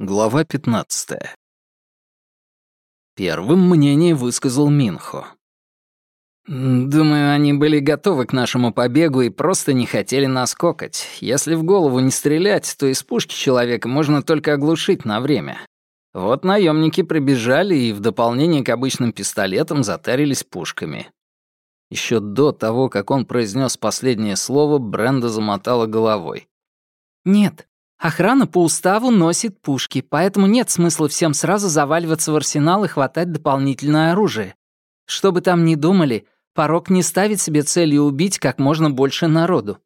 Глава 15. Первым мнение высказал Минхо. «Думаю, они были готовы к нашему побегу и просто не хотели нас кокать. Если в голову не стрелять, то из пушки человека можно только оглушить на время. Вот наемники прибежали и в дополнение к обычным пистолетам затарились пушками». Еще до того, как он произнес последнее слово, Бренда замотала головой. «Нет, Охрана по уставу носит пушки, поэтому нет смысла всем сразу заваливаться в арсенал и хватать дополнительное оружие. Что бы там ни думали, порог не ставит себе целью убить как можно больше народу.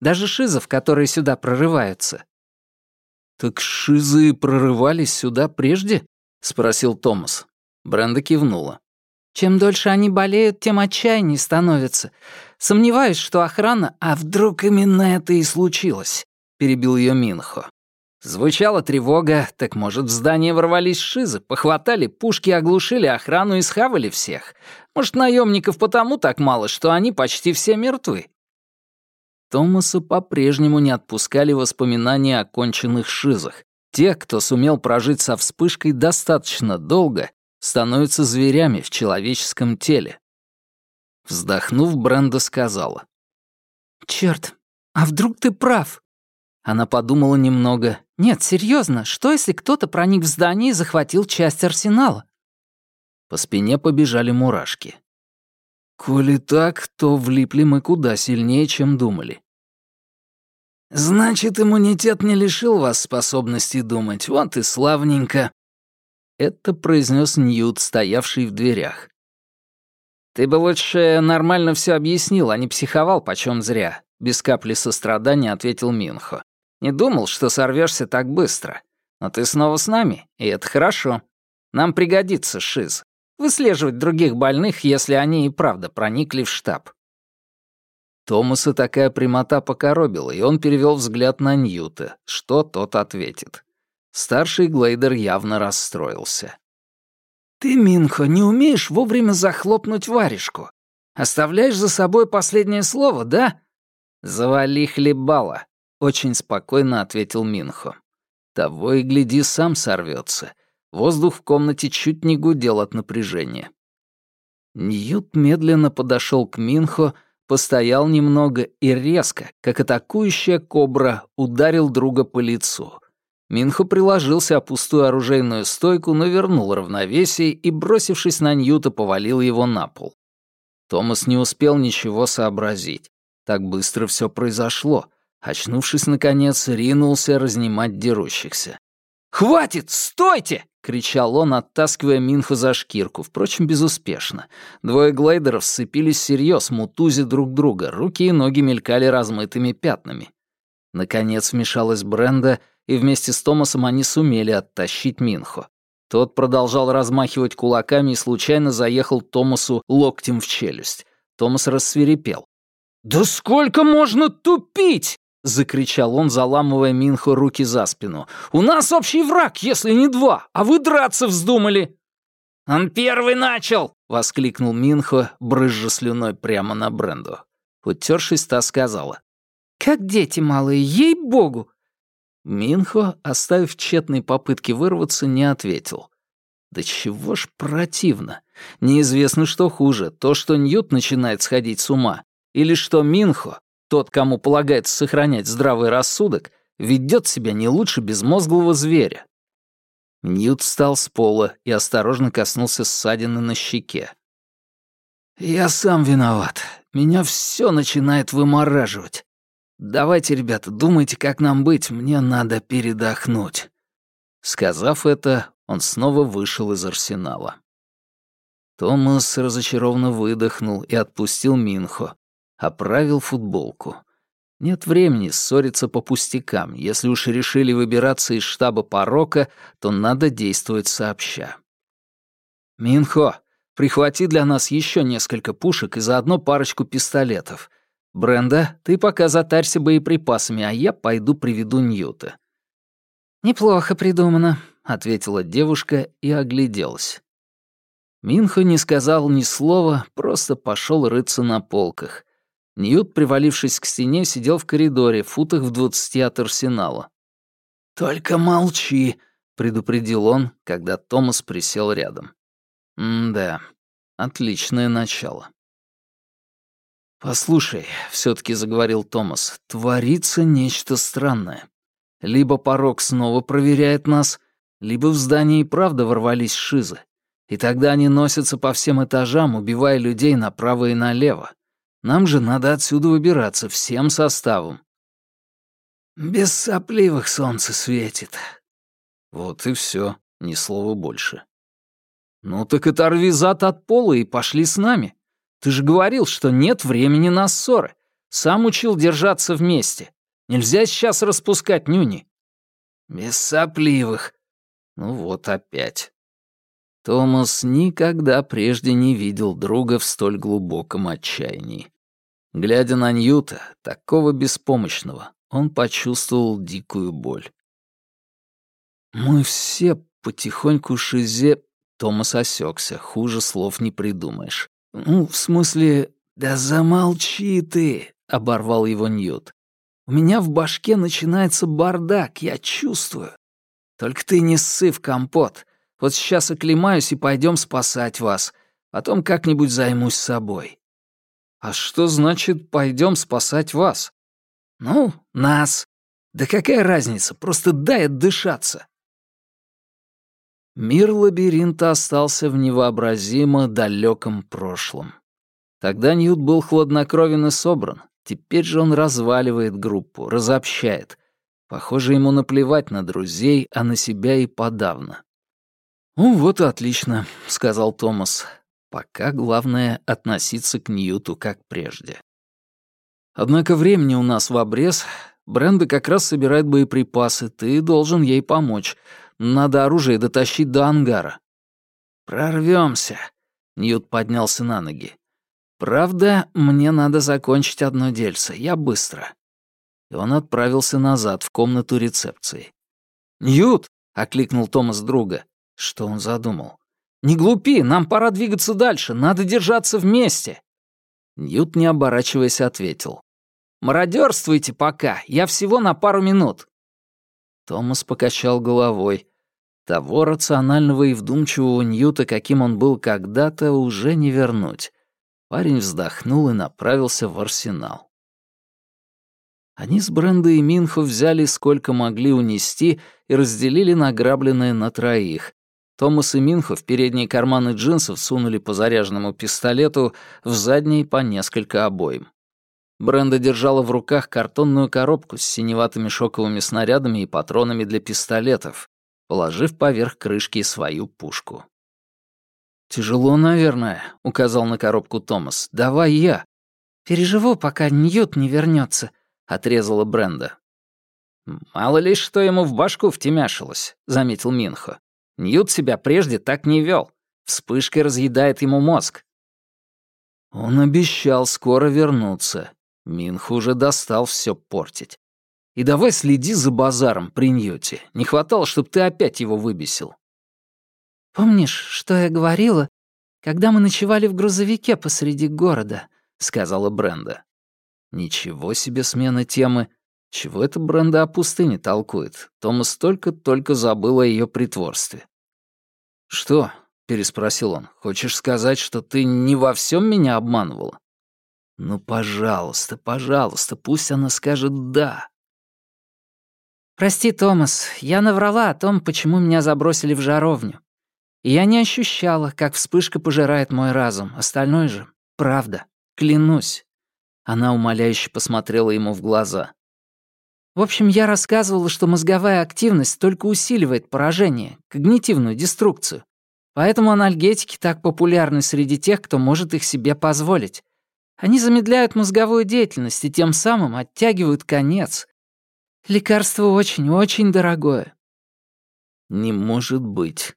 Даже шизов, которые сюда прорываются. «Так шизы прорывались сюда прежде?» — спросил Томас. Бренда кивнула. «Чем дольше они болеют, тем отчаяннее становятся. Сомневаюсь, что охрана... А вдруг именно это и случилось?» — перебил ее Минхо. Звучала тревога, так может, в здание ворвались шизы, похватали пушки, оглушили охрану и схавали всех. Может, наемников потому так мало, что они почти все мертвы. Томаса по-прежнему не отпускали воспоминания о конченных шизах. Те, кто сумел прожить со вспышкой достаточно долго, становятся зверями в человеческом теле. Вздохнув, Бренда сказала. «Чёрт, а вдруг ты прав?» Она подумала немного. «Нет, серьезно, что если кто-то проник в здание и захватил часть арсенала?» По спине побежали мурашки. «Коли так, то влипли мы куда сильнее, чем думали». «Значит, иммунитет не лишил вас способности думать, вот и славненько». Это произнес Ньют, стоявший в дверях. «Ты бы лучше нормально все объяснил, а не психовал почем зря», — без капли сострадания ответил Минхо. Не думал, что сорвешься так быстро. Но ты снова с нами, и это хорошо. Нам пригодится ШИЗ. Выслеживать других больных, если они и правда проникли в штаб». Томаса такая прямота покоробила, и он перевел взгляд на Ньюта, что тот ответит. Старший Глейдер явно расстроился. «Ты, Минхо, не умеешь вовремя захлопнуть варежку. Оставляешь за собой последнее слово, да? Завали хлебала. Очень спокойно ответил Минхо. Того и гляди, сам сорвется. Воздух в комнате чуть не гудел от напряжения. Ньют медленно подошел к Минхо, постоял немного и резко, как атакующая кобра, ударил друга по лицу. Минхо приложился о пустую оружейную стойку, но вернул равновесие и, бросившись на Ньюта, повалил его на пол. Томас не успел ничего сообразить. Так быстро все произошло. Очнувшись, наконец, ринулся разнимать дерущихся. «Хватит! Стойте!» — кричал он, оттаскивая Минху за шкирку, впрочем, безуспешно. Двое глайдеров сцепились всерьез, мутузи друг друга, руки и ноги мелькали размытыми пятнами. Наконец вмешалась Бренда, и вместе с Томасом они сумели оттащить Минхо. Тот продолжал размахивать кулаками и случайно заехал Томасу локтем в челюсть. Томас рассверепел. «Да сколько можно тупить?» — закричал он, заламывая Минхо руки за спину. «У нас общий враг, если не два, а вы драться вздумали!» «Он первый начал!» — воскликнул Минхо, брызжа слюной прямо на Бренду. Утершись, та сказала. «Как дети малые, ей-богу!» Минхо, оставив тщетные попытки вырваться, не ответил. Да чего ж противно. Неизвестно, что хуже, то, что Ньют начинает сходить с ума, или что Минхо, тот, кому полагается сохранять здравый рассудок, ведет себя не лучше безмозглого зверя. Ньют встал с пола и осторожно коснулся ссадины на щеке. «Я сам виноват. Меня все начинает вымораживать. Давайте, ребята, думайте, как нам быть, мне надо передохнуть». Сказав это, он снова вышел из арсенала. Томас разочарованно выдохнул и отпустил Минхо, оправил футболку. Нет времени ссориться по пустякам. Если уж решили выбираться из штаба порока, то надо действовать сообща. «Минхо, прихвати для нас еще несколько пушек и заодно парочку пистолетов. Бренда, ты пока затарься боеприпасами, а я пойду приведу Ньюта». «Неплохо придумано», — ответила девушка и огляделась. Минхо не сказал ни слова, просто пошел рыться на полках. Ньют, привалившись к стене, сидел в коридоре, футах в двадцати от арсенала. «Только молчи», — предупредил он, когда Томас присел рядом. «М-да, отличное начало». «Послушай», — все-таки заговорил Томас, — «творится нечто странное. Либо порог снова проверяет нас, либо в здание и правда ворвались шизы. И тогда они носятся по всем этажам, убивая людей направо и налево. Нам же надо отсюда выбираться всем составом». «Без сопливых солнце светит», вот и все, ни слова больше. «Ну так оторви зад от пола и пошли с нами. Ты же говорил, что нет времени на ссоры. Сам учил держаться вместе. Нельзя сейчас распускать нюни». «Без сопливых». Ну вот опять. Томас никогда прежде не видел друга в столь глубоком отчаянии. Глядя на Ньюта, такого беспомощного, он почувствовал дикую боль. Мы все потихоньку шизе... Томас осекся, хуже слов не придумаешь. Ну, в смысле... Да замолчи ты, оборвал его Ньют. У меня в башке начинается бардак, я чувствую. Только ты не ссы в компот. Вот сейчас оклемаюсь и пойдем спасать вас. Потом как-нибудь займусь собой. А что значит пойдем спасать вас? Ну, нас. Да какая разница, просто дай отдышаться. Мир лабиринта остался в невообразимо далеком прошлом. Тогда Ньют был хладнокровен и собран. Теперь же он разваливает группу, разобщает. Похоже, ему наплевать на друзей, а на себя и подавно. «Ну вот и отлично», — сказал Томас. «Пока главное — относиться к Ньюту как прежде». «Однако времени у нас в обрез. Бренда как раз собирает боеприпасы. Ты должен ей помочь. Надо оружие дотащить до ангара». «Прорвемся», — Ньют поднялся на ноги. «Правда, мне надо закончить одно дельце. Я быстро». И он отправился назад, в комнату рецепции. «Ньют!» — окликнул Томас друга. Что он задумал? «Не глупи, нам пора двигаться дальше, надо держаться вместе!» Ньют, не оборачиваясь, ответил. «Мародерствуйте пока, я всего на пару минут». Томас покачал головой. Того рационального и вдумчивого Ньюта, каким он был когда-то, уже не вернуть. Парень вздохнул и направился в арсенал. Они с Брендой и Минхо взяли сколько могли унести и разделили награбленное на троих. Томас и Минхо в передние карманы джинсов сунули по заряженному пистолету, в задние по несколько обоим. Бренда держала в руках картонную коробку с синеватыми шоковыми снарядами и патронами для пистолетов, положив поверх крышки свою пушку. «Тяжело, наверное», — указал на коробку Томас. «Давай я». «Переживу, пока Ньют не вернется, отрезала Бренда. «Мало ли, что ему в башку втемяшилось», — заметил Минхо. «Ньют себя прежде так не вел. Вспышкой разъедает ему мозг». Он обещал скоро вернуться. Минхо уже достал все портить. И давай следи за базаром при Ньюте. Не хватало, чтобы ты опять его выбесил. «Помнишь, что я говорила, когда мы ночевали в грузовике посреди города?» — сказала Бренда. «Ничего себе смена темы. Чего это Бренда о пустыне толкует? Томас только-только забыл о ее притворстве». «Что?» — переспросил он. «Хочешь сказать, что ты не во всем меня обманывала?» «Ну, пожалуйста, пожалуйста, пусть она скажет «да». «Прости, Томас, я наврала о том, почему меня забросили в жаровню. И я не ощущала, как вспышка пожирает мой разум. Остальное же — правда. Клянусь». Она умоляюще посмотрела ему в глаза. В общем, я рассказывала, что мозговая активность только усиливает поражение, когнитивную деструкцию. Поэтому анальгетики так популярны среди тех, кто может их себе позволить. Они замедляют мозговую деятельность и тем самым оттягивают конец. Лекарство очень-очень дорогое». «Не может быть.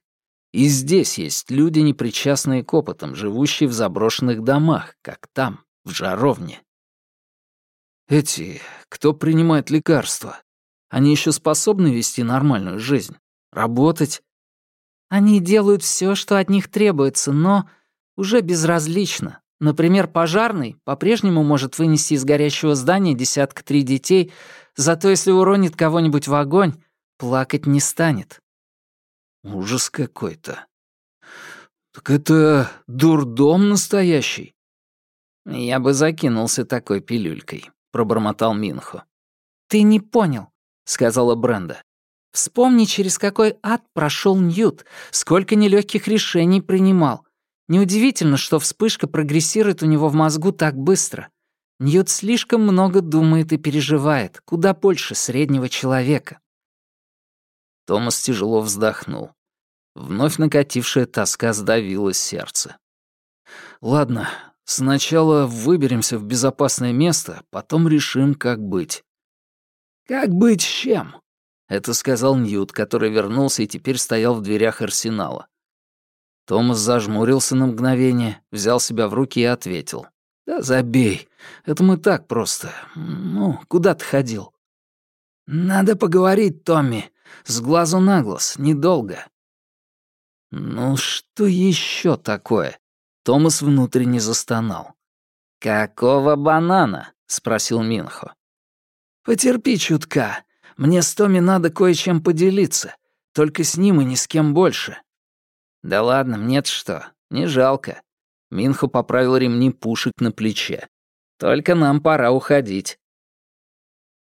И здесь есть люди, непричастные к опытам, живущие в заброшенных домах, как там, в жаровне». «Эти, кто принимает лекарства, они еще способны вести нормальную жизнь? Работать?» «Они делают все, что от них требуется, но уже безразлично. Например, пожарный по-прежнему может вынести из горящего здания десятка три детей, зато если уронит кого-нибудь в огонь, плакать не станет. Ужас какой-то. Так это дурдом настоящий. Я бы закинулся такой пилюлькой, пробормотал Минхо. Ты не понял, сказала Бренда. Вспомни, через какой ад прошел Ньют, сколько нелегких решений принимал. Неудивительно, что вспышка прогрессирует у него в мозгу так быстро. Ньют слишком много думает и переживает, куда больше среднего человека. Томас тяжело вздохнул. Вновь накатившая тоска сдавила сердце. «Ладно, сначала выберемся в безопасное место, потом решим, как быть». «Как быть с чем?» — это сказал Ньют, который вернулся и теперь стоял в дверях арсенала. Томас зажмурился на мгновение, взял себя в руки и ответил. «Да забей, это мы так просто. Ну, куда ты ходил?» «Надо поговорить, Томми, с глазу на глаз, недолго. «Ну что еще такое?» Томас внутренне застонал. «Какого банана?» — спросил Минхо. «Потерпи чутка. Мне с Томи надо кое-чем поделиться. Только с ним и ни с кем больше». «Да ладно, мне-то что, не жалко». Минхо поправил ремни пушек на плече. «Только нам пора уходить».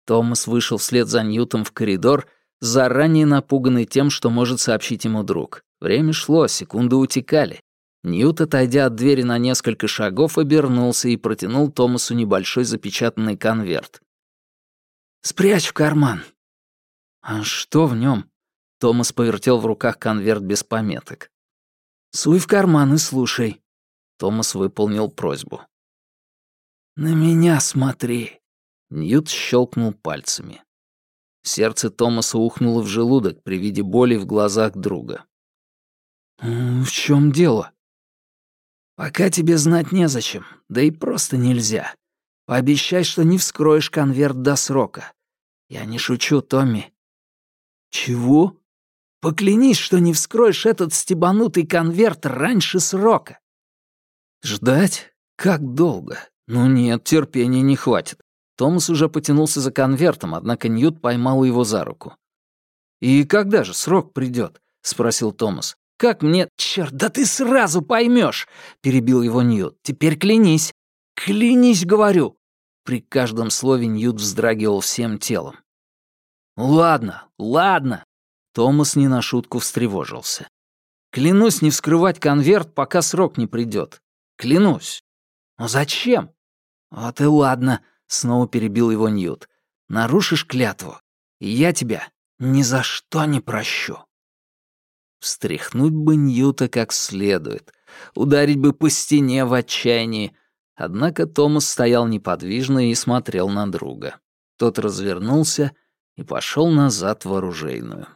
Томас вышел вслед за Ньютом в коридор, заранее напуганный тем, что может сообщить ему друг. Время шло, секунды утекали. Ньют, отойдя от двери на несколько шагов, обернулся и протянул Томасу небольшой запечатанный конверт. «Спрячь в карман». «А что в нем? Томас повертел в руках конверт без пометок. «Суй в карман и слушай». Томас выполнил просьбу. «На меня смотри». Ньют щелкнул пальцами. Сердце Томаса ухнуло в желудок при виде боли в глазах друга. «В чем дело?» «Пока тебе знать незачем, да и просто нельзя. Пообещай, что не вскроешь конверт до срока. Я не шучу, Томми». «Чего?» «Поклянись, что не вскроешь этот стебанутый конверт раньше срока». «Ждать? Как долго? Ну нет, терпения не хватит». Томас уже потянулся за конвертом, однако Ньют поймал его за руку. «И когда же срок придет? спросил Томас. Как мне... Черт, да ты сразу поймешь, перебил его Ньют. Теперь клянись. Клянись, говорю. При каждом слове Ньют вздрагивал всем телом. «Ладно, ладно!» Томас не на шутку встревожился. «Клянусь не вскрывать конверт, пока срок не придет. Клянусь!» «Но зачем?» «Вот и ладно», — снова перебил его Ньют. «Нарушишь клятву, и я тебя ни за что не прощу». Встряхнуть бы Ньюта как следует, ударить бы по стене в отчаянии. Однако Томас стоял неподвижно и смотрел на друга. Тот развернулся и пошел назад в оружейную.